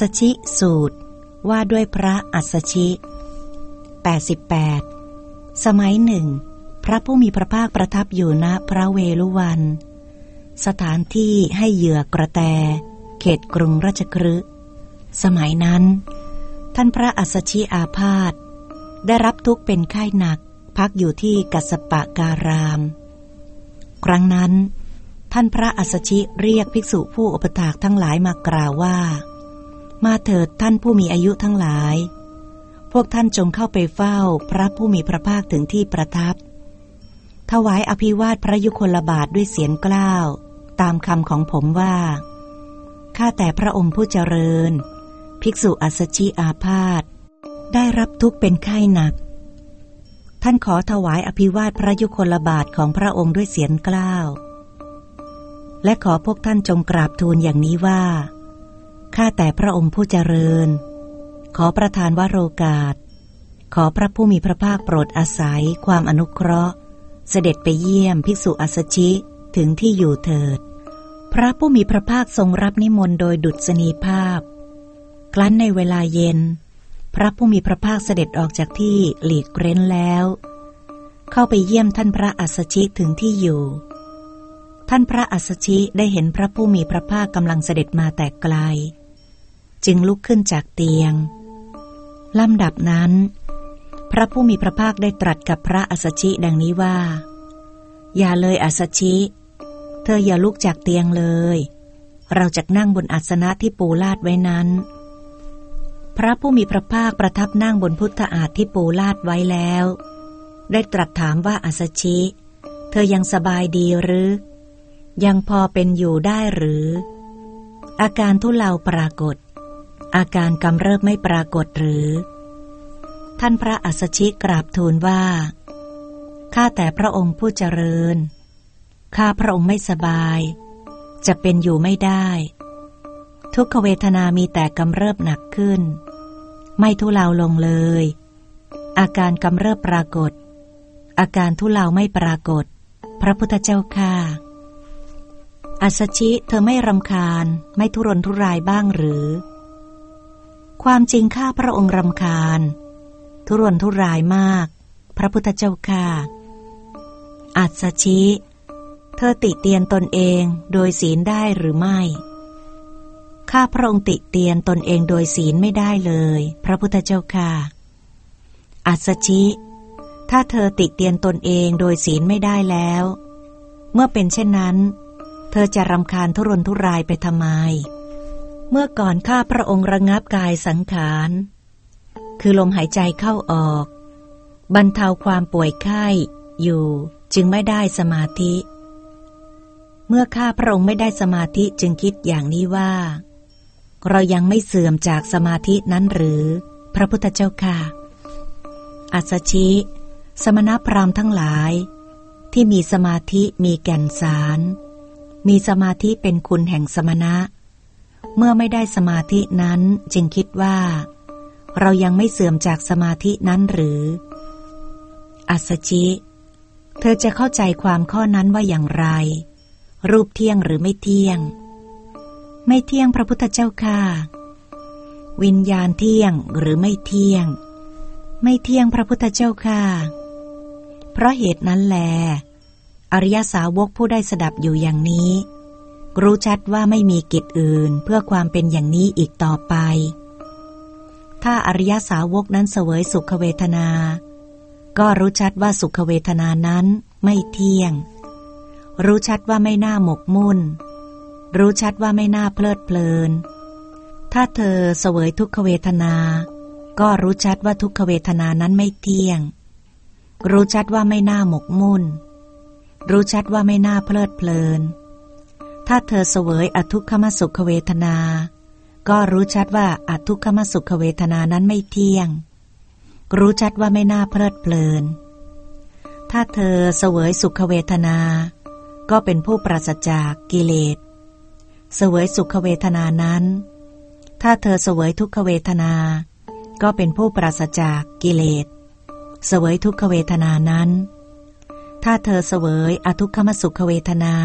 สชิสูตรว่าด้วยพระอัสชิ 88 สมัยหนึ่ง พระผู้มีพระภาคประทับอยู่ณพระเวลุวัน สถานที่ให้เหยื่อกระแต เขตกรุงราชครืสมัยนั้น ท่านพระอัสชิอาพาธได้รับทุกข์เป็นไข้หนักพักอยู่ที่กัสปะการาม ครั้งนั้น ท่านพระอัสชิเรียกภิกษุผู้อุปถากทั้งหลายมากล่าวว่า มาเถิดท่านผู้มีอายุทั้งหลาย พวกท่านจงเข้าไปเฝ้าพระผู้มีพระภาคถึงที่ประทับ ถวายอภิวาทพระยุคลบาทด้วยเสียงกล้าว ตามคำของผมว่า ข้าแต่พระองค์ผู้เจริญ ภิกษุอัสชิอาพาธได้รับทุกข์เป็นไข้หนัก ท่านขอถวายอภิวาทพระยุคลบาทของพระองค์ด้วยเสียงกล้าว และขอพวกท่านจงกราบทูลอย่างนี้ว่า ข้าแต่พระองค์ผู้เจริญ ขอประทานวโรกาส ขอพระผู้มีพระภาคโปรดอาศัยความอนุเคราะห์ เสด็จไปเยี่ยมภิกษุอัสชิถึงที่อยู่เถิด พระผู้มีพระภาคทรงรับนิมนต์โดยดุษณีภาพ ครั้นในเวลาเย็น พระผู้มีพระภาคเสด็จออกจากที่หลีกเร้นแล้ว เข้าไปเยี่ยมท่านพระอัสชิถึงที่อยู่ ท่านพระอัสชิได้เห็นพระผู้มีพระภาคกำลังเสด็จมาแต่ไกล จึงลุกขึ้นจากเตียงลำดับนั้น พระผู้มีพระภาคได้ตรัสกับพระอัสชิดังนี้ว่า อย่าเลยอัสชิ เธออย่าลุกจากเตียงเลย เราจะนั่งบนอัสนะที่ปูลาดไว้นั้น พระผู้มีพระภาคประทับนั่งบนพุทธอาฏที่ปูลาดไว้แล้ว ได้ตรัสถามว่าอัสชิ เธอยังสบายดีหรือ ยังพอเป็นอยู่ได้หรือ อาการทุเลาปรากฏ อาการกำเริบไม่ปรากฏหรือ ท่านพระอัสชิกราบทูลว่า ข้าแต่พระองค์ผู้เจริญ ข้าพระองค์ไม่สบาย จะเป็นอยู่ไม่ได้ ทุกขเวทนามีแต่กำเริบหนักขึ้น ไม่ทุเลาลงเลย อาการกำเริบปรากฏ อาการทุเลาไม่ปรากฏ พระพุทธเจ้าค่าอัสชิเธอไม่รำคาญไม่ทุรนทุรายบ้างหรือ ความจริงข้าพระองค์รำคาญ ทุรนทุรายมาก พระพุทธเจ้าค่าอัสชิ เธอติเตียนตนเองโดยศีลได้หรือไม่ ข้าพระองค์ติเตียนตนเองโดยศีลไม่ได้เลย พระพุทธเจ้าค่ะอัศชิ ถ้าเธอติเตียนตนเองโดยศีลไม่ได้แล้ว เมื่อเป็นเช่นนั้น เธอจะรำคาญทุรนทุรายไปทำไม เมื่อก่อนข้าพระองค์ระงับกายสังขาร คือลมหายใจเข้าออก บรรเทาความป่วยไข้อยู่จึงไม่ได้สมาธิ เมื่อข้าพระองค์ไม่ได้สมาธิจึงคิดอย่างนี้ว่า เรายังไม่เสื่อมจากสมาธินั้นหรือ พระพุทธเจ้าค่ะ อัสชิ สมณพราหมณ์ทั้งหลาย ที่มีสมาธิมีแก่นสาร มีสมาธิเป็นคุณแห่งสมณะ เมื่อไม่ได้สมาธินั้นจึงคิดว่า เรายังไม่เสื่อมจากสมาธินั้นหรือ อัสชิเธอจะเข้าใจความข้อนั้นว่าอย่างไร รูปเที่ยงหรือไม่เที่ยง ไม่เที่ยงพระพุทธเจ้าค่ะ วิญญาณเที่ยงหรือไม่เที่ยง ไม่เที่ยงพระพุทธเจ้าค่ะ เพราะเหตุนั้นแล อริยสาวกผู้ได้สดับอยู่อย่างนี้ รู้ชัดว่าไม่มีกิจอื่นเพื่อความเป็นอย่างนี้อีกต่อไป ถ้าอริยสาวกนั้นเสวยสุขเวทนา ก็รู้ชัดว่าสุขเวทนานั้นไม่เที่ยง รู้ชัดว่าไม่น่าหมกมุ่น รู้ชัดว่าไม่น่าเพลิดเพลิน ถ้าเธอเสวยทุกขเวทนา ก็รู้ชัดว่าทุกขเวทนานั้นไม่เที่ยง รู้ชัดว่าไม่น่าหมกมุ่น รู้ชัดว่าไม่น่าเพลิดเพลิน ถ้าเธอเสวยอทุกขมสุขเวทนา ก็รู้ชัดว่าอทุกขมสุขเวทนานั้นไม่เที่ยง รู้ชัดว่าไม่น่าเพลิดเพลิน ถ้าเธอเสวยสุขเวทนา ก็เป็นผู้ปราศจากกิเลส เสวยสุขเวทนานั้น ถ้าเธอเสวยทุกขเวทนา ก็เป็นผู้ปราศจากกิเลส เสวยทุกขเวทนานั้น ถ้าเธอเสวยอทุกขมสุขเวทนา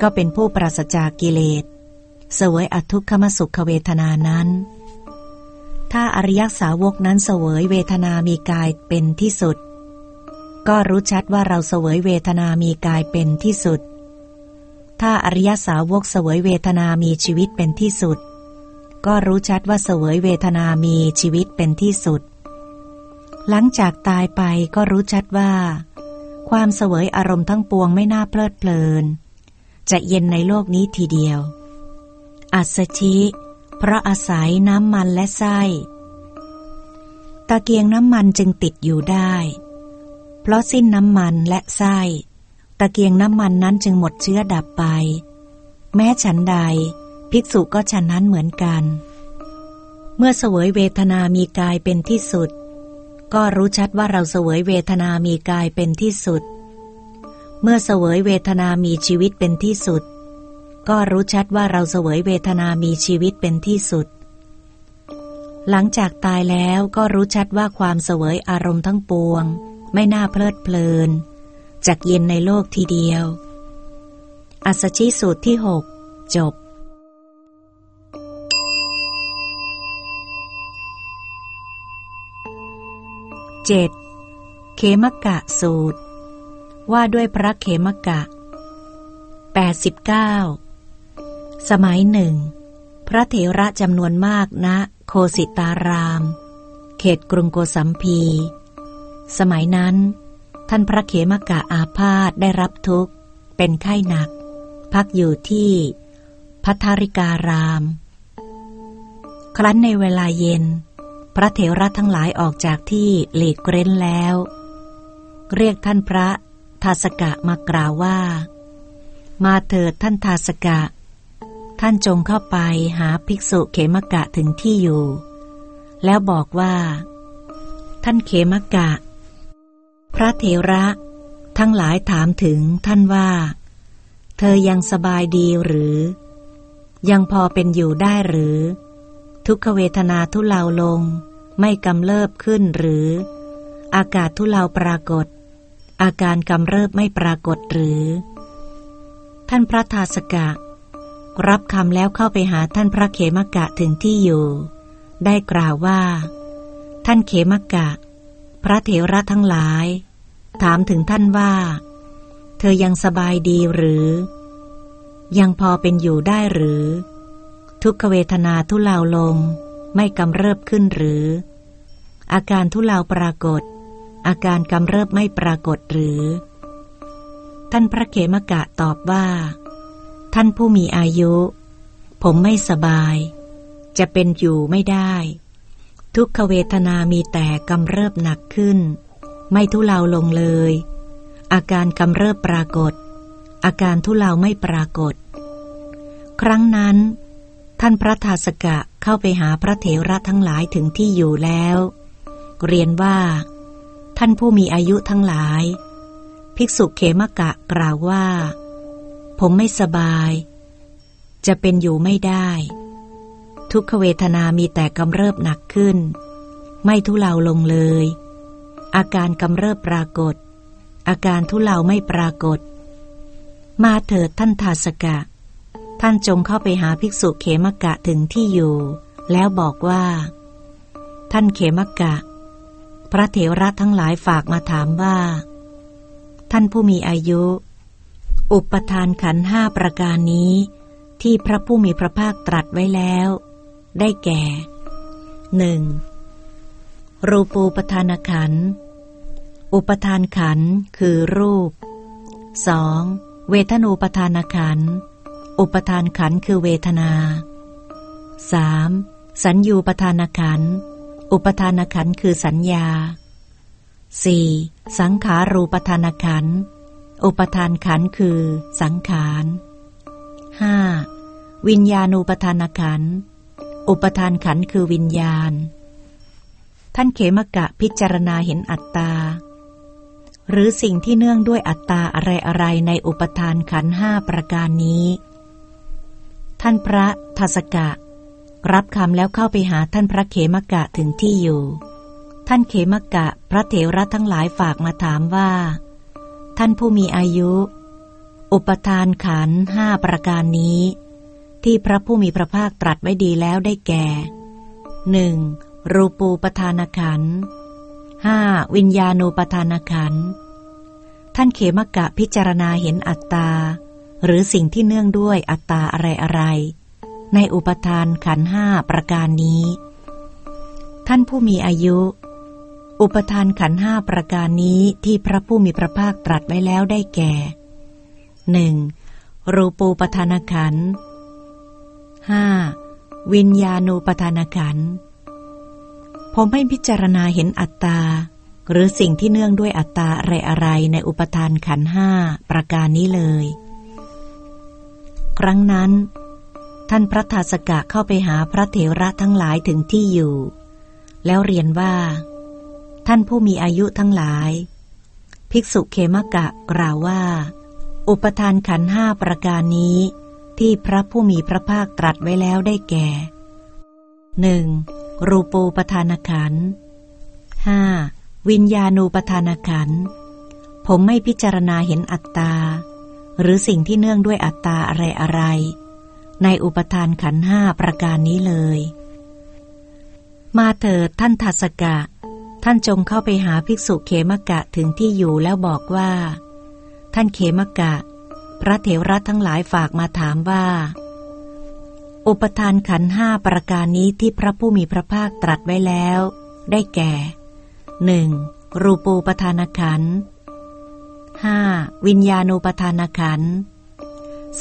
ก็เป็นผู้ปราศจากกิเลสเสวยอทุกขมสุขเวทนานั้น ถ้าอริยสาวกนั้นเสวยเวทนามีกายเป็นที่สุด ก็รู้ชัดว่าเราเสวยเวทนามีกายเป็นที่สุด ถ้าอริยสาวกเสวยเวทนามีชีวิตเป็นที่สุด ก็รู้ชัดว่าเสวยเวทนามีชีวิตเป็นที่สุด หลังจากตายไปก็รู้ชัดว่า ความเสวยอารมณ์ทั้งปวงไม่น่าเพลิดเพลิน จะเย็นในโลกนี้ทีเดียว อัศชิ เพราะอาศัยน้ำมันและไส้ ตะเกียงน้ำมันจึงติดอยู่ได้ เพราะสิ้นน้ำมันและไส้ ตะเกียงน้ำมันนั้นจึงหมดเชื้อดับไป แม้ฉันใด ภิกษุก็ฉันนั้นเหมือนกัน เมื่อเสวยเวทนามีกายเป็นที่สุด ก็รู้ชัดว่าเราเสวยเวทนามีกายเป็นที่สุด เมื่อเสวยเวทนามีชีวิตเป็นที่สุด ก็รู้ชัดว่าเราเสวยเวทนามีชีวิตเป็นที่สุด หลังจากตายแล้วก็รู้ชัดว่าความเสวยอารมณ์ทั้งปวง ไม่น่าเพลิดเพลิน จากเย็นในโลกทีเดียว อัสชิสูตรที่หกจบเจ็ดเขมกะสูตร ว่าด้วยพระเขมกะ 89 สมัยหนึ่ง พระเถระจำนวนมากณนะโคสิตาราม เขตกรุงโกสัมพี สมัยนั้น ท่านพระเขมกะอาพาธได้รับทุกข์ เป็นไข้หนัก พักอยู่ที่พัทาริการาม ครั้นในเวลาเย็น พระเถระทั้งหลายออกจากที่หลีกเร้นแล้ว เรียกท่านพระ ทาสกะมากล่าวว่า มาเถิดท่านทาสกะ ท่านจงเข้าไปหาภิกษุเขมกะถึงที่อยู่ แล้วบอกว่า ท่านเขมกะ พระเถระ ทั้งหลายถามถึงท่านว่า เธอยังสบายดีหรือ ยังพอเป็นอยู่ได้หรือ ทุกขเวทนาทุเลาลง ไม่กำเริบขึ้นหรือ อากาศทุเลาปรากฏ อาการกำเริบไม่ปรากฏหรือ ท่านพระทาสกะ รับคำแล้วเข้าไปหาท่านพระเขมกะถึงที่อยู่ ได้กล่าวว่า ท่านเขมกะ พระเถระทั้งหลาย ถามถึงท่านว่า เธอยังสบายดีหรือ ยังพอเป็นอยู่ได้หรือ ทุกขเวทนาทุเลาลง ไม่กำเริบขึ้นหรือ อาการทุเลาปรากฏ อาการกำเริบไม่ปรากฏหรือ ท่านพระเขมกะตอบว่า ท่านผู้มีอายุ ผมไม่สบาย จะเป็นอยู่ไม่ได้ ทุกขเวทนามีแต่กำเริบหนักขึ้น ไม่ทุเลาลงเลย อาการกำเริบปรากฏ อาการทุเลาไม่ปรากฏ ครั้งนั้น ท่านพระทาสกะเข้าไปหาพระเถระทั้งหลายถึงที่อยู่แล้ว เรียนว่า ท่านผู้มีอายุทั้งหลาย ภิกษุเขมกะกล่าวว่า ผมไม่สบาย จะเป็นอยู่ไม่ได้ ทุกขเวทนามีแต่กำเริบหนักขึ้น ไม่ทุเลาลงเลย อาการกำเริบปรากฏ อาการทุเลาไม่ปรากฏ มาเถิดท่านทาสกะ ท่านจงเข้าไปหาภิกษุเขมกะถึงที่อยู่ แล้วบอกว่า ท่านเขมกะ พระเถระทั้งหลายฝากมาถามว่า ท่านผู้มีอายุ อุปทานขันห้าประการนี้ ที่พระผู้มีพระภาคตรัสไว้แล้ว ได้แก่หนึ่งรูปูปทานขัน อุปทานขันคือรูป 2. เวทนูปทานขัน อุปทานขันคือเวทนา 3. สัญญูปทานขัน อุปทานขันคือสัญญา 4. สังขารูปทานขัน อุปทานขันคือสังขาร 5. วิญญาณูปทานขัน อุปทานขันคือวิญญาณ ท่านเขมกะพิจารณาเห็นอัตตา หรือสิ่งที่เนื่องด้วยอัตตาอะไรอะไรในอุปทานขันห้าประการนี้ ท่านพระทัสกะ รับคำแล้วเข้าไปหาท่านพระเขมกะถึงที่อยู่ ท่านเขมกะพระเถระทั้งหลายฝากมาถามว่า ท่านผู้มีอายุ อุปทานขันห้าประการนี้ ที่พระผู้มีพระภาคตรัสไว้ดีแล้วได้แก่หนึ่งรูปูปทานขันห้าวิญญาณูปทานขันท่านเขมกะพิจารณาเห็นอัตตา หรือสิ่งที่เนื่องด้วยอัตตาอะไรอะไร ในอุปทานขันห้าประการนี้ ท่านผู้มีอายุ อุปทานขันห้าประการนี้ที่พระผู้มีพระภาคตรัสไว้แล้วได้แก่หนึ่งรูปูปทานขันห้าวิญญาณูปทานขันผมไม่พิจารณาเห็นอัตตา หรือสิ่งที่เนื่องด้วยอัตตาอะไรอะไรในอุปทานขันห้าประการนี้เลย ครั้งนั้น ท่านพระทาสกะเข้าไปหาพระเถระทั้งหลายถึงที่อยู่ แล้วเรียนว่า ท่านผู้มีอายุทั้งหลาย ภิกษุเคมกะกล่าวว่า อุปทานขันห้าประการนี้ ที่พระผู้มีพระภาคตรัสไว้แล้วได้แก่หนึ่งรูปูปทานขันห้าวิญญาณูปทานขัน ผมไม่พิจารณาเห็นอัตตา หรือสิ่งที่เนื่องด้วยอัตตาอะไรอะไร ในอุปทานขันห้าประการนี้เลย มาเถิดท่านทัศกะ ท่านจงเข้าไปหาภิกษุเขมกะถึงที่อยู่แล้วบอกว่า ท่านเขมกะ พระเถระทั้งหลายฝากมาถามว่า อุปทานขันห้าประการนี้ที่พระผู้มีพระภาคตรัสไว้แล้ว ได้แก่หนึ่งรูปูปทานขันห้าวิญญาณูปทานขัน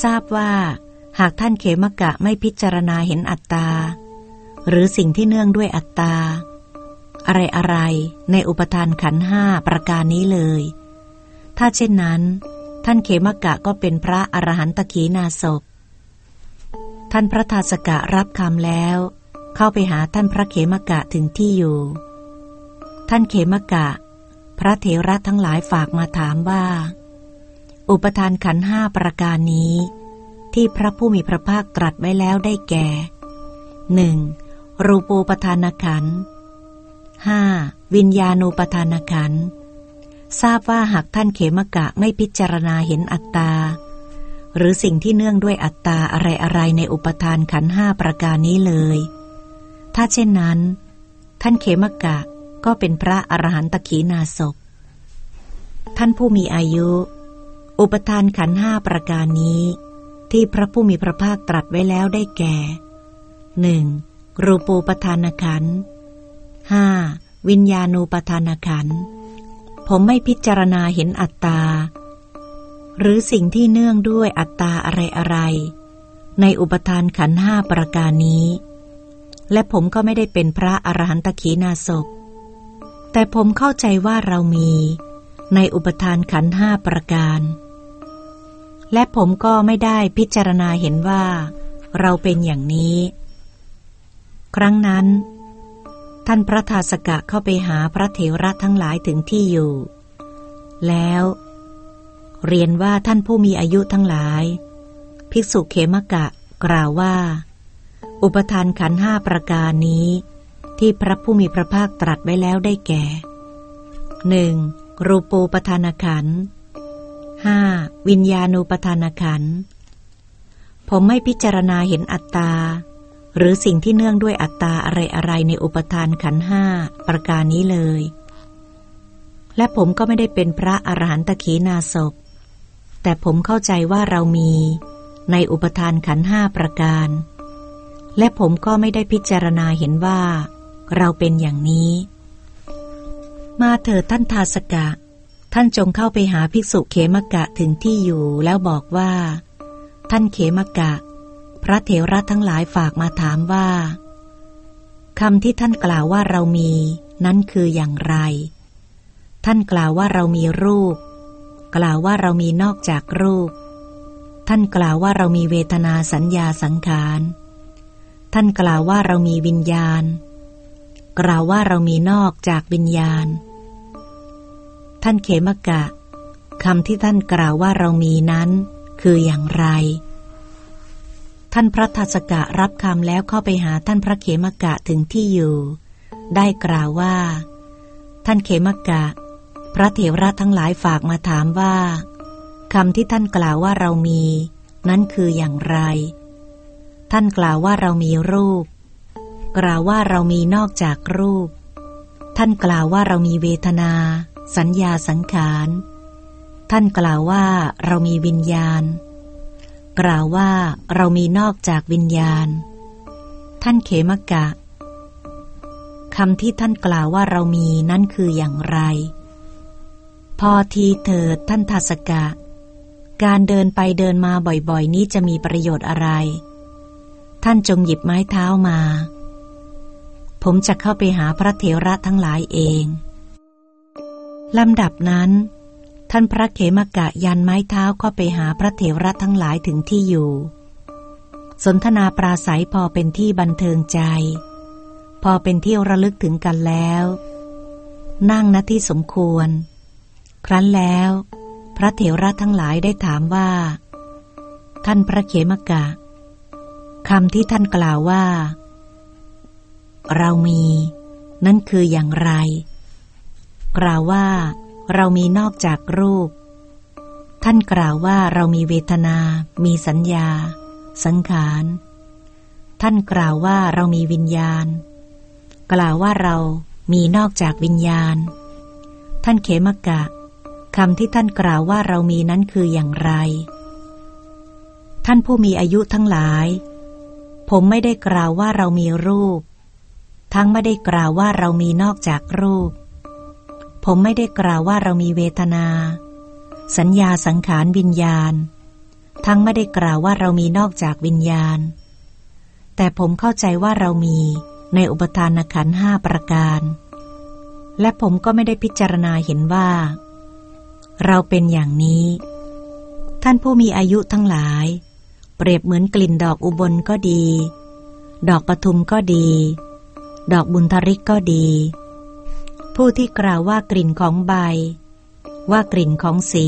ทราบว่า หากท่านเขมกะไม่พิจารณาเห็นอัตตา หรือสิ่งที่เนื่องด้วยอัตตา อะไรอะไรในอุปทานขันห้าประการนี้เลย ถ้าเช่นนั้น ท่านเขมกะก็เป็นพระอรหันตขีนาศพท่านพระทาสกะรับคำแล้ว เข้าไปหาท่านพระเขมกะถึงที่อยู่ ท่านเขมกะ พระเถระทั้งหลายฝากมาถามว่า อุปทานขันห้าประการนี้ ที่พระผู้มีพระภาคตรัสไว้แล้วได้แก่หนึ่งรูปูปทานขันห้าวิญญาณูปทานขันทราบว่าหากท่านเขมกะไม่พิจารณาเห็นอัตตา หรือสิ่งที่เนื่องด้วยอัตตาอะไรอะไรในอุปทานขันห้าประการนี้เลย ถ้าเช่นนั้น ท่านเขมกะก็เป็นพระอรหันตขีนาศพท่านผู้มีอายุ อุปทานขันห้าประการนี้ ที่พระผู้มีพระภาคตรัสไว้แล้วได้แก่หนึ่งรูปูปทานขันห้าวิญญาณูปทานขันผมไม่พิจารณาเห็นอัตตา หรือสิ่งที่เนื่องด้วยอัตตาอะไรอะไร ในอุปทานขันห้าประการนี้ และผมก็ไม่ได้เป็นพระอรหันตขีนาศพแต่ผมเข้าใจว่าเรามี ในอุปทานขันห้าประการ และผมก็ไม่ได้พิจารณาเห็นว่า เราเป็นอย่างนี้ ครั้งนั้น ท่านพระทาสกะเข้าไปหาพระเถระทั้งหลายถึงที่อยู่ แล้ว เรียนว่าท่านผู้มีอายุทั้งหลาย ภิกษุเขมกะกล่าวว่า อุปทานขันห้าประการนี้ ที่พระผู้มีพระภาคตรัสไว้แล้วได้แก่หนึ่งรูปูปทานขันธ์ 5. วิญญาณูปทานขัน ผมไม่พิจารณาเห็นอัตตา หรือสิ่งที่เนื่องด้วยอัตตาอะไรๆในอุปทานขันห้าประการนี้เลย และผมก็ไม่ได้เป็นพระอรหันตขีนาศพ แต่ผมเข้าใจว่าเรามีในอุปทานขันห้าประการ และผมก็ไม่ได้พิจารณาเห็นว่า เราเป็นอย่างนี้ มาเถิดท่านทาสกะ ท่านจงเข้าไปหาภิกษุเขมกะถึงที่อยู่แล้วบอกว่า ท่านเขมกะ พระเถระทั้งหลายฝากมาถามว่าคำที่ท่านกล่าวว่าเรามี นั้นคืออย่างไร ท่านกล่าวว่าเรามีรูป กล่าวว่าเรามีนอกจากรูป ท่านกล่าวว่าเรามีเวทนาสัญญาสังขาร ท่านกล่าวว่าเรามีวิญญาณ กล่าวว่าเรามีนอกจากวิญญาณ ท่านเขมกะคำที่ท่านกล่าวว่าเรามีนั้น คืออย่างไร ท่านพระทัศกะรับคำแล้วเข้าไปหาท่านพระเขมกะถึงที่อยู่ ได้กล่าวว่า ท่านเขมกะ พระเถระทั้งหลายฝากมาถามว่าคำที่ท่านกล่าวว่าเรามี นั้นคืออย่างไร ท่านกล่าวว่าเรามีรูป กล่าวว่าเรามีนอกจากรูป ท่านกล่าวว่าเรามีเวทนา สัญญาสังขาร ท่านกล่าวว่าเรามีวิญญาณ กล่าวว่าเรามีนอกจากวิญญาณ ท่านเขมกะคำที่ท่านกล่าวว่าเรามีนั่นคืออย่างไร พอทีเถิดท่านทัศกะ การเดินไปเดินมาบ่อยๆ นี้จะมีประโยชน์อะไร ท่านจงหยิบไม้เท้ามา ผมจะเข้าไปหาพระเถระทั้งหลายเอง ลำดับนั้น ท่านพระเขมกะยันไม้เท้าเข้าไปหาพระเถระทั้งหลายถึงที่อยู่ สนทนาปราศัยพอเป็นที่บันเทิงใจ พอเป็นที่ระลึกถึงกันแล้ว นั่งณที่สมควร ครั้นแล้ว พระเถระทั้งหลายได้ถามว่า ท่านพระเขมกะคำที่ท่านกล่าวว่า เรามี นั่นคืออย่างไร กล่าวว่า เรามีนอกจากรูป ท่านกล่าวว่าเรามีเวทนา มีสัญญา สังขาร ท่านกล่าวว่าเรามีวิญญาณ กล่าวว่าเรามีนอกจากวิญญาณ ท่านเขมกะคำที่ท่านกล่าวว่าเรามีนั้นคืออย่างไร ท่านผู้มีอายุทั้งหลาย ผมไม่ได้กล่าวว่าเรามีรูป ทั้งไม่ได้กล่าวว่าเรามีนอกจากรูป ผมไม่ได้กล่าวว่าเรามีเวทนา สัญญาสังขารวิญญาณ ทั้งไม่ได้กล่าวว่าเรามีนอกจากวิญญาณ แต่ผมเข้าใจว่าเรามีในอุปทานขันห้าประการ และผมก็ไม่ได้พิจารณาเห็นว่า เราเป็นอย่างนี้ ท่านผู้มีอายุทั้งหลาย เปรียบเหมือนกลิ่นดอกอุบลก็ดี ดอกปทุมก็ดี ดอกบุญทริกก็ดี ผู้ที่กล่าวว่ากลิ่นของใบ ว่ากลิ่นของสี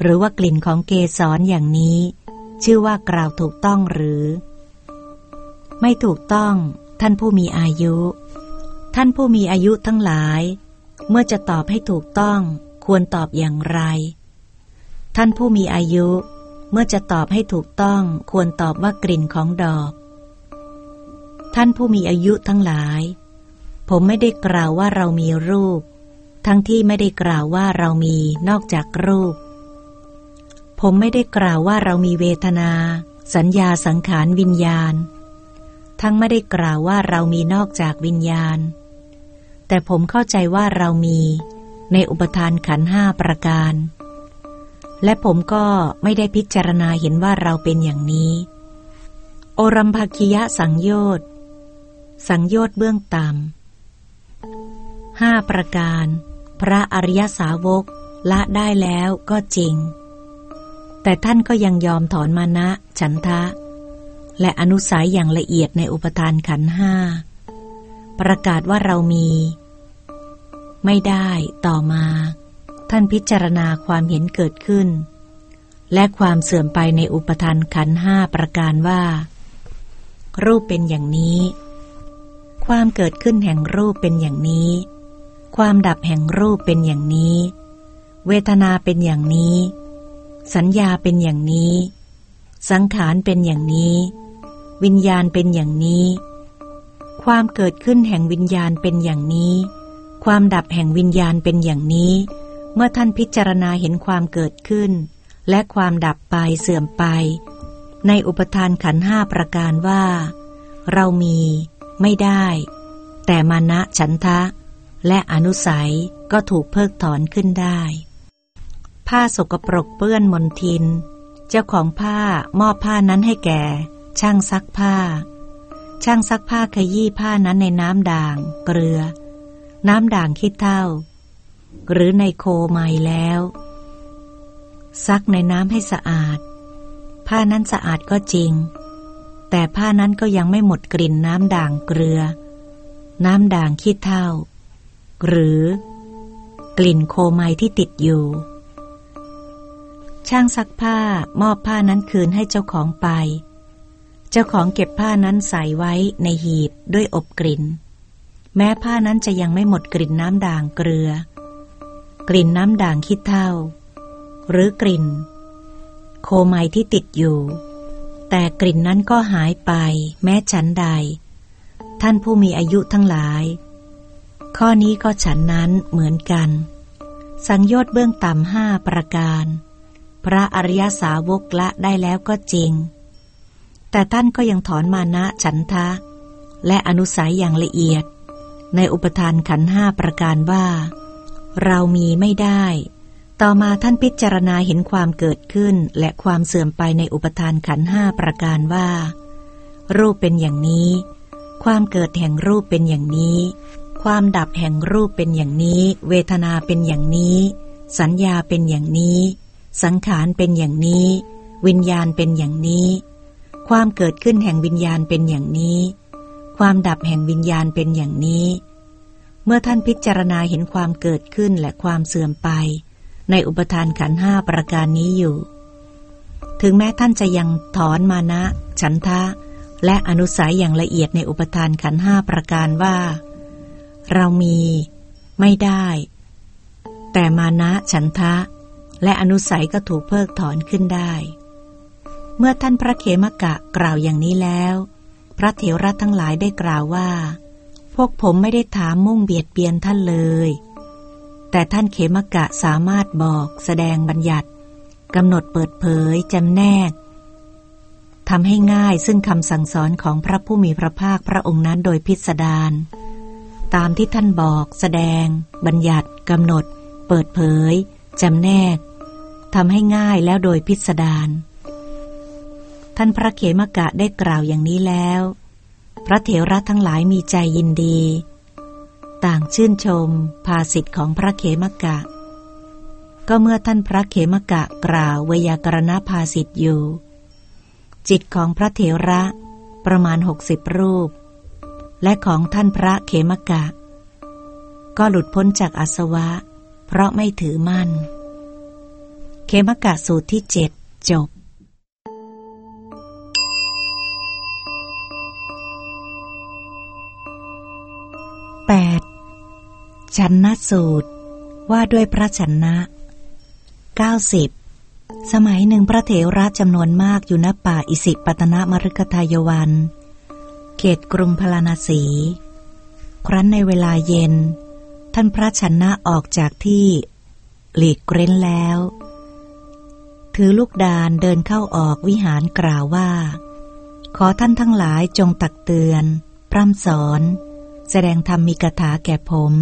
หรือว่ากลิ่นของเกสรออย่างนี้ ชื่อว่ากล่าวถูกต้องหรือ ไม่ถูกต้อง ท่านผู้มีอายุ ท่านผู้มีอายุทั้งหลาย เมื่อจะตอบให้ถูกต้องควรตอบอย่างไร ท่านผู้มีอายุ เมื่อจะตอบให้ถูกต้องควรตอบว่ากลิ่นของดอก ท่านผู้มีอายุทั้งหลาย ผมไม่ได้กล่าวว่าเรามีรูป ทั้งที่ไม่ได้กล่าวว่าเรามีนอกจากรูป ผมไม่ได้กล่าวว่าเรามีเวทนา สัญญาสังขารวิญญาณ ทั้งไม่ได้กล่าวว่าเรามีนอกจากวิญญาณ แต่ผมเข้าใจว่าเรามีในอุปทานขันห้าประการ และผมก็ไม่ได้พิจารณาเห็นว่าเราเป็นอย่างนี้ โอรัมภคิยะสังโยชน์สังโยชน์เบื้องต่ำ ห้าประการ พระอริยสาวกละได้แล้วก็จริง แต่ท่านก็ยังยอมถอนมานะ ฉันทะ และอนุสัยอย่างละเอียดในอุปทานขันห้า ประกาศว่าเรามี ไม่ได้ต่อมา ท่านพิจารณาความเห็นเกิดขึ้น และความเสื่อมไปในอุปทานขันห้าประการว่า รูปเป็นอย่างนี้ความเกิดขึ้นแห่งรูปเป็นอย่างนี้ ความดับแห่งรูปเป็นอย่างนี้ เวทนาเป็นอย่างนี้ สัญญาเป็นอย่างนี้ สังขารเป็นอย่างนี้ วิญญาณเป็นอย่างนี้ ความเกิดขึ้นแห่งวิญญาณเป็นอย่างนี้ ความดับแห่งวิญญาณเป็นอย่างนี้ เมื่อท่านพิจารณาเห็นความเกิดขึ้น และความดับไปเสื่อมไป ในอุปทานขันห้าประการว่า เรามี ไม่ได้ แต่มานะฉันทะ และอนุสัยก็ถูกเพิกถอนขึ้นได้ ผ้าสกปรกเปื้อนมนทิน เจ้าของผ้ามอบผ้านั้นให้แก่ ช่างซักผ้า ช่างซักผ้าขยี้ผ้านั้นในน้ำด่าง เกลือ น้ำด่างคิดเท่า หรือในโคไมแล้ว ซักในน้ำให้สะอาด ผ้านั้นสะอาดก็จริง แต่ผ้านั้นก็ยังไม่หมดกลิ่นน้ำด่างเกลือ น้ำด่างคิดเท่า หรือกลิ่นโคไมที่ติดอยู่ ช่างซักผ้ามอบผ้านั้นคืนให้เจ้าของไป เจ้าของเก็บผ้านั้นใส่ไว้ในหีบด้วยอบกลิ่น แม้ผ้านั้นจะยังไม่หมดกลิ่นน้ำด่างเกลือ กลิ่นน้ำด่างคิดเท่า หรือกลิ่น โคไมที่ติดอยู่ แต่กลิ่นนั้นก็หายไป แม้ฉันใด ท่านผู้มีอายุทั้งหลาย ข้อนี้ก็ฉันนั้นเหมือนกัน สังโยชน์เบื้องต่ำห้าประการ พระอริยสาวกละได้แล้วก็จริง แต่ท่านก็ยังถอนมานะฉันทะ และอนุสัยอย่างละเอียด ในอุปทานขันห้าประการว่า เรามีไม่ได้ ต่อมาท่านพิจารณาเห็นความเกิดขึ้นและความเสื่อมไปในอุปทานขันห้าประการว่า รูปเป็นอย่างนี้ ความเกิดแห่งรูปเป็นอย่างนี้ ความดับแห่งรูปเป็นอย่างนี้ เวทนาเป็นอย่างนี้ สัญญาเป็นอย่างนี้ สังขารเป็นอย่างนี้ วิญญาณเป็นอย่างนี้ ความเกิดขึ้นแห่งวิญญาณเป็นอย่างนี้ ความดับแห่งวิญญาณเป็นอย่างนี้ เมื่อท่านพิจารณาเห็นความเกิดขึ้นและความเสื่อมไป ในอุปทานขันห้าประการนี้อยู่ ถึงแม้ท่านจะยังถอนมานะ ฉันทะ และอนุสัยอย่างละเอียดในอุปทานขันห้าประการว่า เรามี ไม่ได้ แต่มานะฉันทะ และอนุสัยก็ถูกเพิกถอนขึ้นได้ เมื่อท่านพระเขมกะกล่าวอย่างนี้แล้ว พระเถระทั้งหลายได้กล่าวว่า พวกผมไม่ได้ถามมุ่งเบียดเบียนท่านเลย แต่ท่านเขมกะสามารถบอกแสดงบัญญัติกำหนดเปิดเผยจำแนกทำให้ง่ายซึ่งคำสั่งสอนของพระผู้มีพระภาคพระองค์นั้นโดยพิสดาร ตามที่ท่านบอกแสดง บัญญัติกำหนด เปิดเผยจำแนกทำให้ง่ายแล้วโดยพิสดารท่านพระเขมกะได้กล่าวอย่างนี้แล้ว พระเถระทั้งหลายมีใจยินดี ต่างชื่นชม ภาสิทธิ์ของพระเขมกะ ก็เมื่อท่านพระเขมกะกล่าววยากรณภาสิทธิ์อยู่ จิตของพระเถระประมาณหกสิบรูป และของท่านพระเขมกะ ก็หลุดพ้นจากอสวะ เพราะไม่ถือมั่น เขมกะสูตรที่เจ็ดจบแปดชันนสูตรว่าด้วยพระชันนะ90สมัยหนึ่งพระเถระจำนวนมากอยู่ณป่าอิสิปตนมฤคทายวัน เขตกรุงพาราณสี ครั้นในเวลาเย็น ท่านพระชนะออกจากที่หลีกเร้นแล้ว ถือลูกดานเดินเข้าออกวิหารกล่าวว่า ขอท่านทั้งหลายจงตักเตือน พร่ำสอน แสดงธรรมมีกถาแก่ผม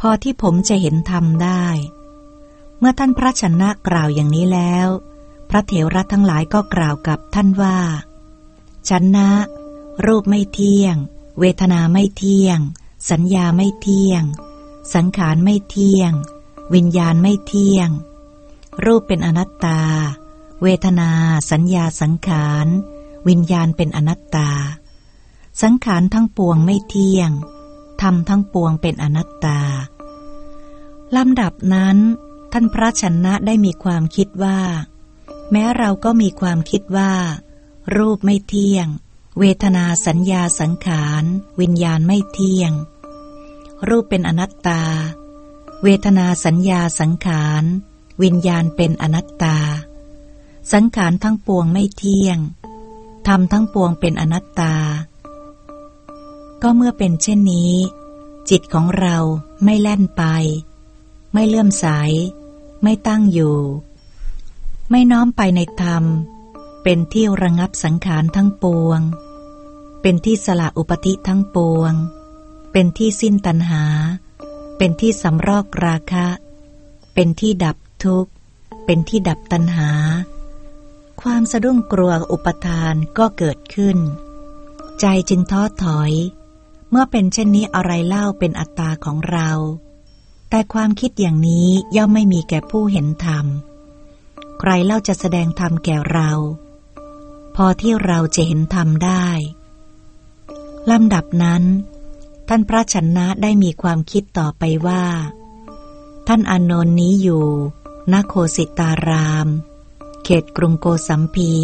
พอที่ผมจะเห็นธรรมได้ เมื่อท่านพระชนะกล่าวอย่างนี้แล้ว พระเถระทั้งหลายก็กล่าวกับท่านว่าชนะ รูปไม่เที่ยง เวทนาไม่เที่ยง สัญญาไม่เที่ยง สังขารไม่เที่ยง วิญญาณไม่เที่ยง รูปเป็นอนัตตา เวทนา สัญญาสังขาร วิญญาณเป็นอนัตตา สังขารทั้งปวงไม่เที่ยงธรรมทั้งปวงเป็นอนัตตา ลำดับนั้น ท่านพระชนะได้มีความคิดว่า แม้เราก็มีความคิดว่า รูปไม่เที่ยง เวทนาสัญญาสังขาร วิญญาณไม่เที่ยง รูปเป็นอนัตตา เวทนาสัญญาสังขาร วิญญาณเป็นอนัตตา สังขารทั้งปวงไม่เที่ยงธรรมทั้งปวงเป็นอนัตตา ก็เมื่อเป็นเช่นนี้ จิตของเราไม่แล่นไป ไม่เลื่อมใส ไม่ตั้งอยู่ ไม่น้อมไปในธรรม เป็นที่ระงับสังขารทั้งปวง เป็นที่สละอุปธิทั้งปวง เป็นที่สิ้นตัณหา เป็นที่สำรอกราคะ เป็นที่ดับทุกข์ เป็นที่ดับตัณหา ความสะดุ้งกลัวอุปทานก็เกิดขึ้น ใจจึงท้อถอย เมื่อเป็นเช่นนี้อะไรเล่าเป็นอัตตาของเรา แต่ความคิดอย่างนี้ย่อมไม่มีแก่ผู้เห็นธรรมใครเล่าจะแสดงธรรมแก่เรา พอที่เราจะเห็นธรรมได้ลำดับนั้น ท่านพระชนะได้มีความคิดต่อไปว่า ท่านอนนท์นี้อยู่นโคสิตาราม เขตกรุงโกสัมพี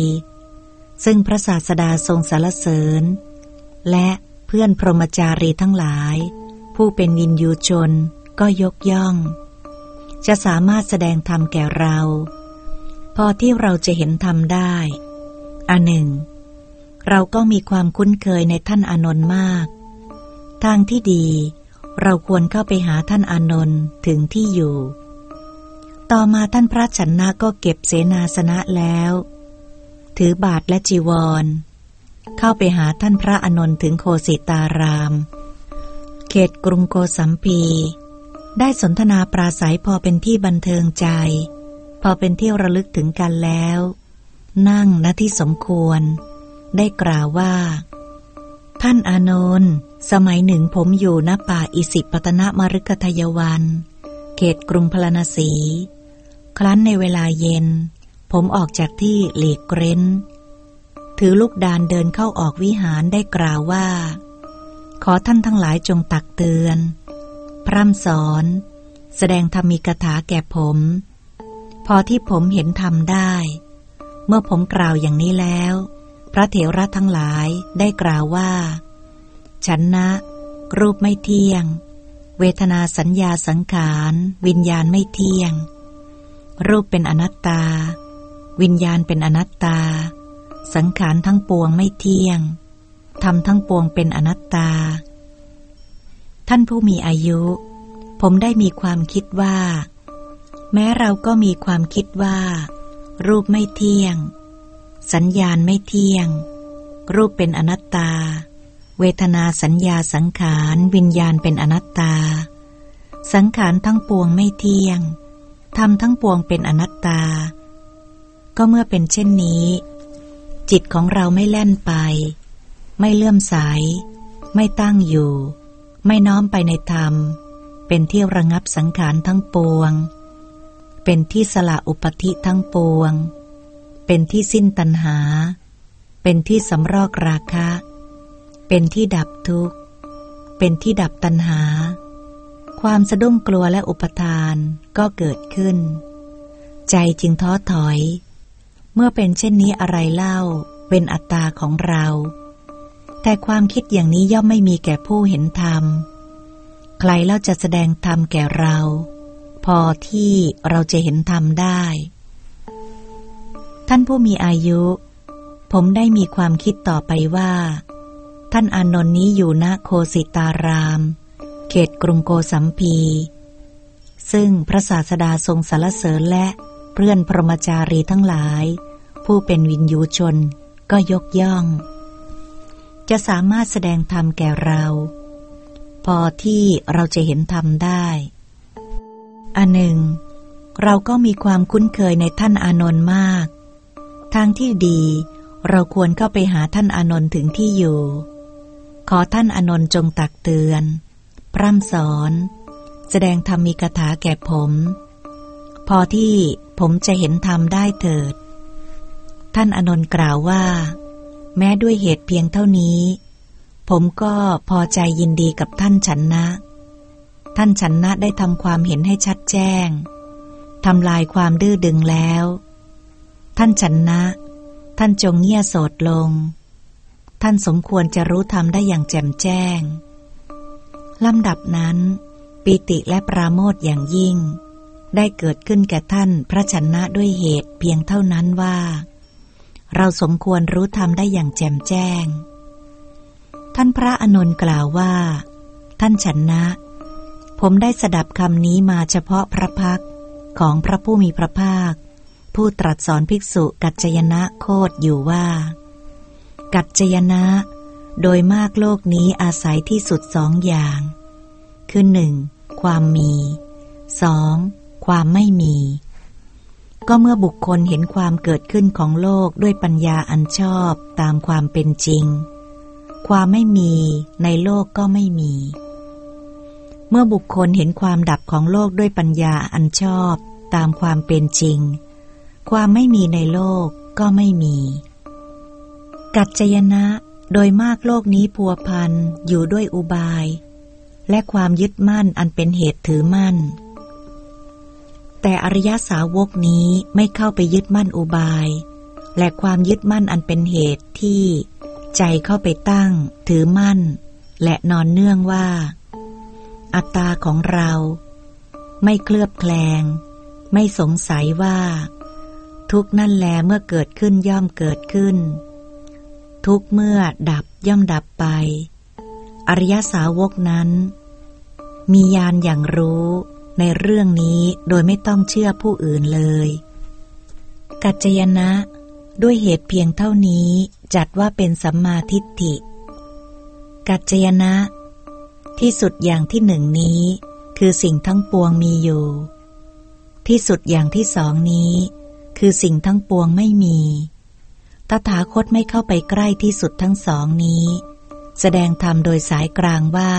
ซึ่งพระศาสดาทรงสารเสริญ และเพื่อนพรหมจารีทั้งหลาย ผู้เป็นวินยูชนก็ยกย่อง จะสามารถแสดงธรรมแก่เรา พอที่เราจะเห็นธรรมได้ อันหนึ่ง เราก็มีความคุ้นเคยในท่านอานนท์มาก ทางที่ดี เราควรเข้าไปหาท่านอานนท์ถึงที่อยู่ ต่อมาท่านพระชนะก็เก็บเสนาสนะแล้ว ถือบาทและจีวร เข้าไปหาท่านพระอานนท์ถึงโคสิตาราม เขตกรุงโกสัมพี ได้สนทนาปราศัยพอเป็นที่บันเทิงใจ พอเป็นที่ระลึกถึงกันแล้ว นั่งณที่สมควร ได้กล่าวว่า ท่านอานนท์สมัยหนึ่งผมอยู่ณป่าอิสิปตนะมฤคทยวัน เขตกรุงพราณสี ครั้นในเวลาเย็น ผมออกจากที่หลีกเร้น ถือลูกดานเดินเข้าออกวิหารได้กล่าวว่า ขอท่านทั้งหลายจงตักเตือน พร่ำสอน แสดงธรรมีกถาแก่ผม พอที่ผมเห็นทำได้ เมื่อผมกล่าวอย่างนี้แล้ว พระเถระทั้งหลายได้กล่าวว่า ฉันนะ รูปไม่เที่ยง เวทนาสัญญาสังขาร วิญญาณไม่เที่ยง รูปเป็นอนัตตา วิญญาณเป็นอนัตตา สังขารทั้งปวงไม่เที่ยงทำทั้งปวงเป็นอนัตตา ท่านผู้มีอายุ ผมได้มีความคิดว่า แม้เราก็มีความคิดว่า รูปไม่เที่ยง สัญญาณไม่เที่ยง รูปเป็นอนัตตา เวทนาสัญญาสังขารวิญญาณเป็นอนัตตา สังขารทั้งปวงไม่เที่ยงทำทั้งปวงเป็นอนัตตา ก็เมื่อเป็นเช่นนี้ จิตของเราไม่แล่นไป ไม่เลื่อมใส ไม่ตั้งอยู่ ไม่น้อมไปในธรรม เป็นที่ระงับสังขารทั้งปวง เป็นที่สละอุปธิทั้งปวง เป็นที่สิ้นตัณหา เป็นที่สำรอกราคะ เป็นที่ดับทุกข์ เป็นที่ดับตัณหา ความสะดุ้งกลัวและอุปทานก็เกิดขึ้น ใจจึงท้อถอย เมื่อเป็นเช่นนี้อะไรเล่า เป็นอัตตาของเรา แต่ความคิดอย่างนี้ย่อมไม่มีแก่ผู้เห็นธรรม ใครเล่าจะแสดงธรรมแก่เรา พอที่เราจะเห็นธรรมได้ ท่านผู้มีอายุ ผมได้มีความคิดต่อไปว่า ท่านอานนท์นี้อยู่ณโคสิตาราม เขตกรุงโกสัมพี ซึ่งพระศาสดาทรงสรรเสริญและเพื่อนพรหมจารีทั้งหลาย ผู้เป็นวินยูชนก็ยกย่อง จะสามารถแสดงธรรมแก่เรา พอที่เราจะเห็นธรรมได้ อันหนึ่ง เราก็มีความคุ้นเคยในท่านอานนท์มาก ทางที่ดี เราควรเข้าไปหาท่านอานนท์ถึงที่อยู่ ขอท่านอานนท์จงตักเตือน พร่ำสอน แสดงธรรมมีกถาแก่ผม พอที่ผมจะเห็นธรรมได้เถิด ท่านอนนท์กล่าวว่า แม้ด้วยเหตุเพียงเท่านี้ ผมก็พอใจยินดีกับท่านฉันนะ ท่านฉันนะได้ทำความเห็นให้ชัดแจ้งทำลายความดื้อดึงแล้ว ท่านฉันนะ ท่านจงเงียโสดลง ท่านสมควรจะรู้ธรรมได้อย่างแจ่มแจ้งลำดับนั้นปิติและปราโมทอย่างยิ่ง ได้เกิดขึ้นแก่ท่านพระชนะด้วยเหตุเพียงเท่านั้นว่า เราสมควรรู้ธรรมได้อย่างแจ่มแจ้ง ท่านพระอนนท์กล่าวว่า ท่านฉันนะ ผมได้สดับคำนี้มาเฉพาะพระพักของพระผู้มีพระภาค ผู้ตรัสสอนภิกษุกัจจยนะโคดอยู่ว่า กัจจยนะ โดยมากโลกนี้อาศัยที่สุดสองอย่าง คือหนึ่งความมีสองความไม่มี ก็เมื่อบุคคลเห็นความเกิดขึ้นของโลกด้วยปัญญาอันชอบตามความเป็นจริง ความไม่มีในโลกก็ไม่มี เมื่อบุคคลเห็นความดับของโลกด้วยปัญญาอันชอบตามความเป็นจริง ความไม่มีในโลกก็ไม่มี กัจจยนะโดยมากโลกนี้พัวพันอยู่ด้วยอุบาย และความยึดมั่นอันเป็นเหตุถือมั่น แต่อริยสาวกนี้ไม่เข้าไปยึดมั่นอุบาย และความยึดมั่นอันเป็นเหตุที่ ใจเข้าไปตั้ง ถือมั่น และนอนเนื่องว่า อัตตาของเรา ไม่เคลือบแคลง ไม่สงสัยว่า ทุกนั่นแลเมื่อเกิดขึ้นย่อมเกิดขึ้น ทุกเมื่อดับย่อมดับไป อริยสาวกนั้น มีญาณอย่างรู้ในเรื่องนี้โดยไม่ต้องเชื่อผู้อื่นเลย กัจจยนะ ด้วยเหตุเพียงเท่านี้จัดว่าเป็นสัมมาทิฏฐิ กัจจยนะ ที่สุดอย่างที่หนึ่งนี้ คือสิ่งทั้งปวงมีอยู่ ที่สุดอย่างที่สองนี้ คือสิ่งทั้งปวงไม่มี ตถาคตไม่เข้าไปใกล้ที่สุดทั้งสองนี้ แสดงธรรมโดยสายกลางว่า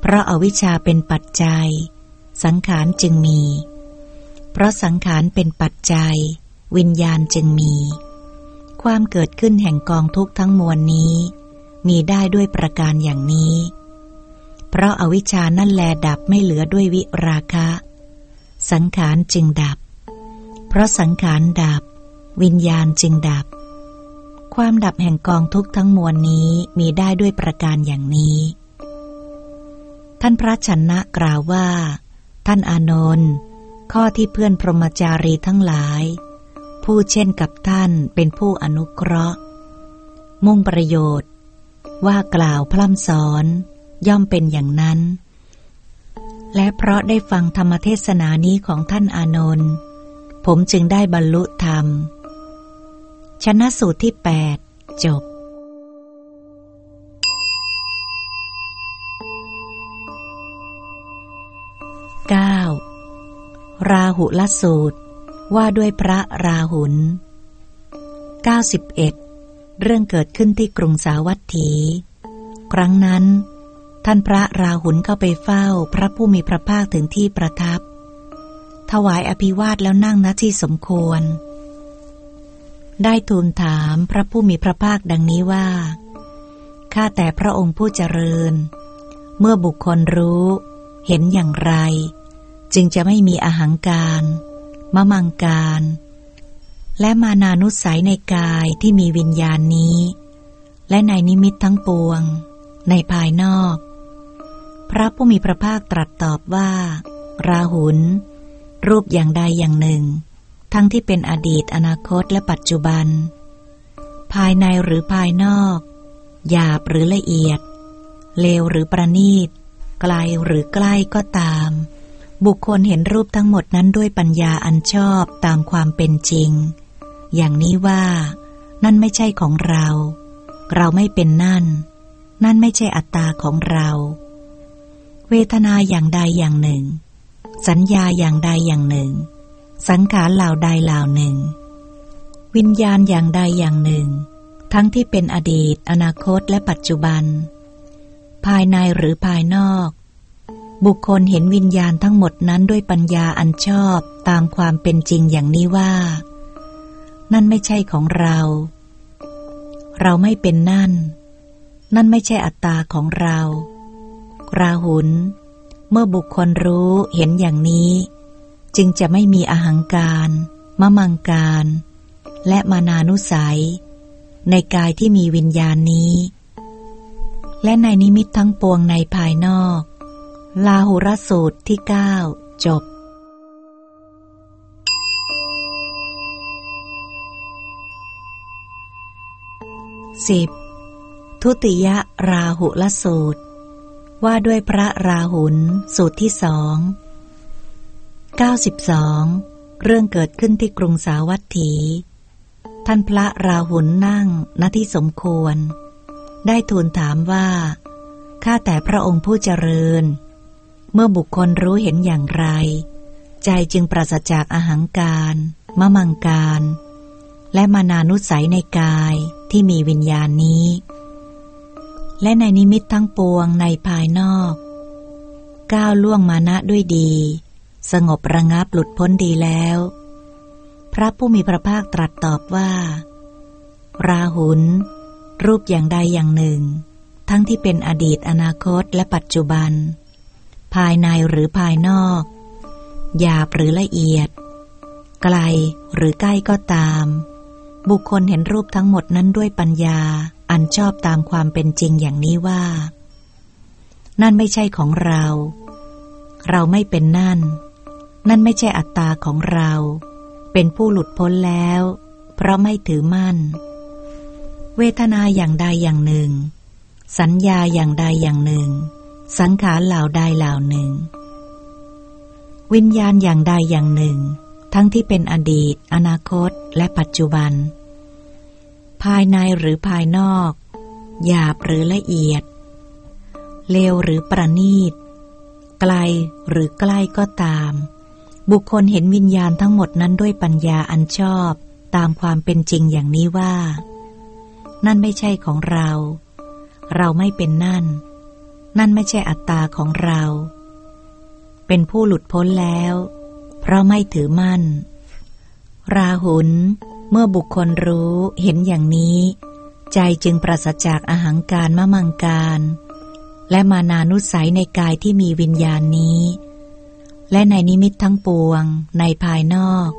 เพราะอาวิชชาเป็นปัจจัย สังขารจึงมี เพราะสังขารเป็นปัจจัย วิญญาณจึงมี ความเกิดขึ้นแห่งกองทุกข์ทั้งมวลนี้ มีได้ด้วยประการอย่างนี้ เพราะอาวิชานั่นแลดับไม่เหลือด้วยวิราคะ สังขารจึงดับ เพราะสังขารดับ วิญญาณจึงดับ ความดับแห่งกองทุกทั้งมวลนี้มีได้ด้วยประการอย่างนี้ ท่านพระชนะกล่าวว่า ท่านอานนท์ข้อที่เพื่อนพรหมจารีทั้งหลาย ผู้เช่นกับท่านเป็นผู้อนุเคราะห์ มุ่งประโยชน์ ว่ากล่าวพร่ำสอน ย่อมเป็นอย่างนั้น และเพราะได้ฟังธรรมเทศนานี้ของท่านอานนท์ผมจึงได้บรรลุธรรม ชนะสูตรที่ 8 จบ 9. ราหุลสูตรว่าด้วยพระราหุล 91 เรื่องเกิดขึ้นที่กรุงสาวัตถี ครั้งนั้น ท่านพระราหุลเข้าไปเฝ้าพระผู้มีพระภาคถึงที่ประทับ ถวายอภิวาทแล้วนั่งณที่สมควร ได้ทูลถามพระผู้มีพระภาคดังนี้ว่า ข้าแต่พระองค์ผู้เจริญ เมื่อบุคคลรู้ เห็นอย่างไร จึงจะไม่มีอาหังการ มะมังการ และมานานุสัยในกายที่มีวิญญาณนี้ และในนิมิตทั้งปวงในภายนอก พระผู้มีพระภาคตรัสตอบว่า ราหุล รูปอย่างใดอย่างหนึ่ง ทั้งที่เป็นอดีตอนาคตและปัจจุบัน ภายในหรือภายนอก หยาบหรือละเอียด เลวหรือประณีต ไกลหรือใกล้ก็ตาม บุคคลเห็นรูปทั้งหมดนั้นด้วยปัญญาอันชอบตามความเป็นจริง อย่างนี้ว่า นั่นไม่ใช่ของเรา เราไม่เป็นนั่น นั่นไม่ใช่อัตตาของเรา เวทนาอย่างใดอย่างหนึ่ง สัญญาอย่างใดอย่างหนึ่ง สังขารเหล่าใดเหล่าหนึ่ง วิญญาณอย่างใดอย่างหนึ่ง ทั้งที่เป็นอดีต อนาคตและปัจจุบัน ภายในหรือภายนอก บุคคลเห็นวิญญาณทั้งหมดนั้นด้วยปัญญาอันชอบตามความเป็นจริงอย่างนี้ว่า นั่นไม่ใช่ของเรา เราไม่เป็นนั่น นั่นไม่ใช่อัตตาของเรา ราหุล เมื่อบุคคลรู้เห็นอย่างนี้ จึงจะไม่มีอาหังการมะมังการ และมานานุสัย ในกายที่มีวิญญาณนี้ และในนิมิตทั้งปวงในภายนอก ลาหุรสูตรที่เก้าจบสิบทุติยราหุลสูตร ว่าด้วยพระราหุลสูตรที่สองเก้าสิบสองเรื่องเกิดขึ้นที่กรุงสาวัตถี ท่านพระราหุลนั่งณที่สมควร ได้ทูลถามว่า ข้าแต่พระองค์ผู้เจริญ เมื่อบุคคลรู้เห็นอย่างไร ใจจึงปราศจากอาหังการ มะมังการ และมานานุสัยในกายที่มีวิญญาณนี้ และในนิมิตทั้งปวงในภายนอก ก้าวล่วงมานะด้วยดี สงบระงับหลุดพ้นดีแล้ว พระผู้มีพระภาคตรัสตอบว่า ราหุล รูปอย่างใดอย่างหนึ่ง ทั้งที่เป็นอดีตอนาคตและปัจจุบัน ภายในหรือภายนอกหยาบหรือละเอียด ไกลหรือใกล้ก็ตาม บุคคลเห็นรูปทั้งหมดนั้นด้วยปัญญา อันชอบตามความเป็นจริงอย่างนี้ว่า นั่นไม่ใช่ของเรา เราไม่เป็นนั่น นั่นไม่ใช่อัตตาของเรา เป็นผู้หลุดพ้นแล้ว เพราะไม่ถือมั่น เวทนาอย่างใดอย่างหนึ่ง สัญญาอย่างใดอย่างหนึ่ง สังขารเหล่าใดเหล่าหนึ่ง วิญญาณอย่างใดอย่างหนึ่ง ทั้งที่เป็นอดีต อนาคต และปัจจุบัน ภายในหรือภายนอก หยาบหรือละเอียด เลวหรือประณีต ไกลหรือใกล้ก็ตาม บุคคลเห็นวิญญาณทั้งหมดนั้นด้วยปัญญาอันชอบตามความเป็นจริงอย่างนี้ว่า นั่นไม่ใช่ของเรา เราไม่เป็นนั่น นั่นไม่ใช่อัตตาของเรา เป็นผู้หลุดพ้นแล้ว เพราะไม่ถือมั่น ราหุล เมื่อบุคคลรู้เห็นอย่างนี้ ใจจึงปราศจากอาหังการมะมังการ และมานานุสัยในกายที่มีวิญญาณนี้ และในนิมิตทั้งปวง ในภายนอก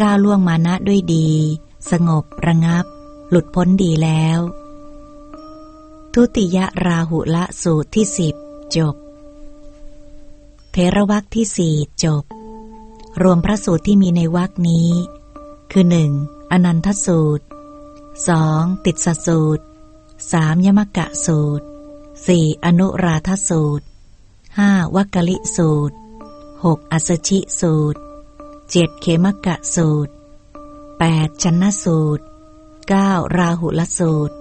ก้าวล่วงมานะด้วยดี สงบระงับ หลุดพ้นดีแล้ว ทุติยราหุละสูตรที่สิบจบเทระวักที่สี่จบ รวมพระสูตรที่มีในวักนี้ คือหนึ่ง อนันทสูตรสองติดสสูตรสามยมกะสูตรสี่อนุราธสูตรห้าวักลิสูตรหกอัสชิสูตรเจ็ดเขมกะสูตรแปดชนสูตรเก้าราหุลสูตร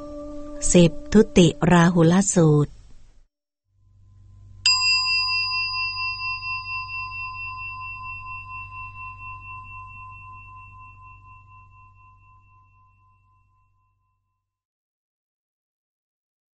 สิบทุติราหุลสูตร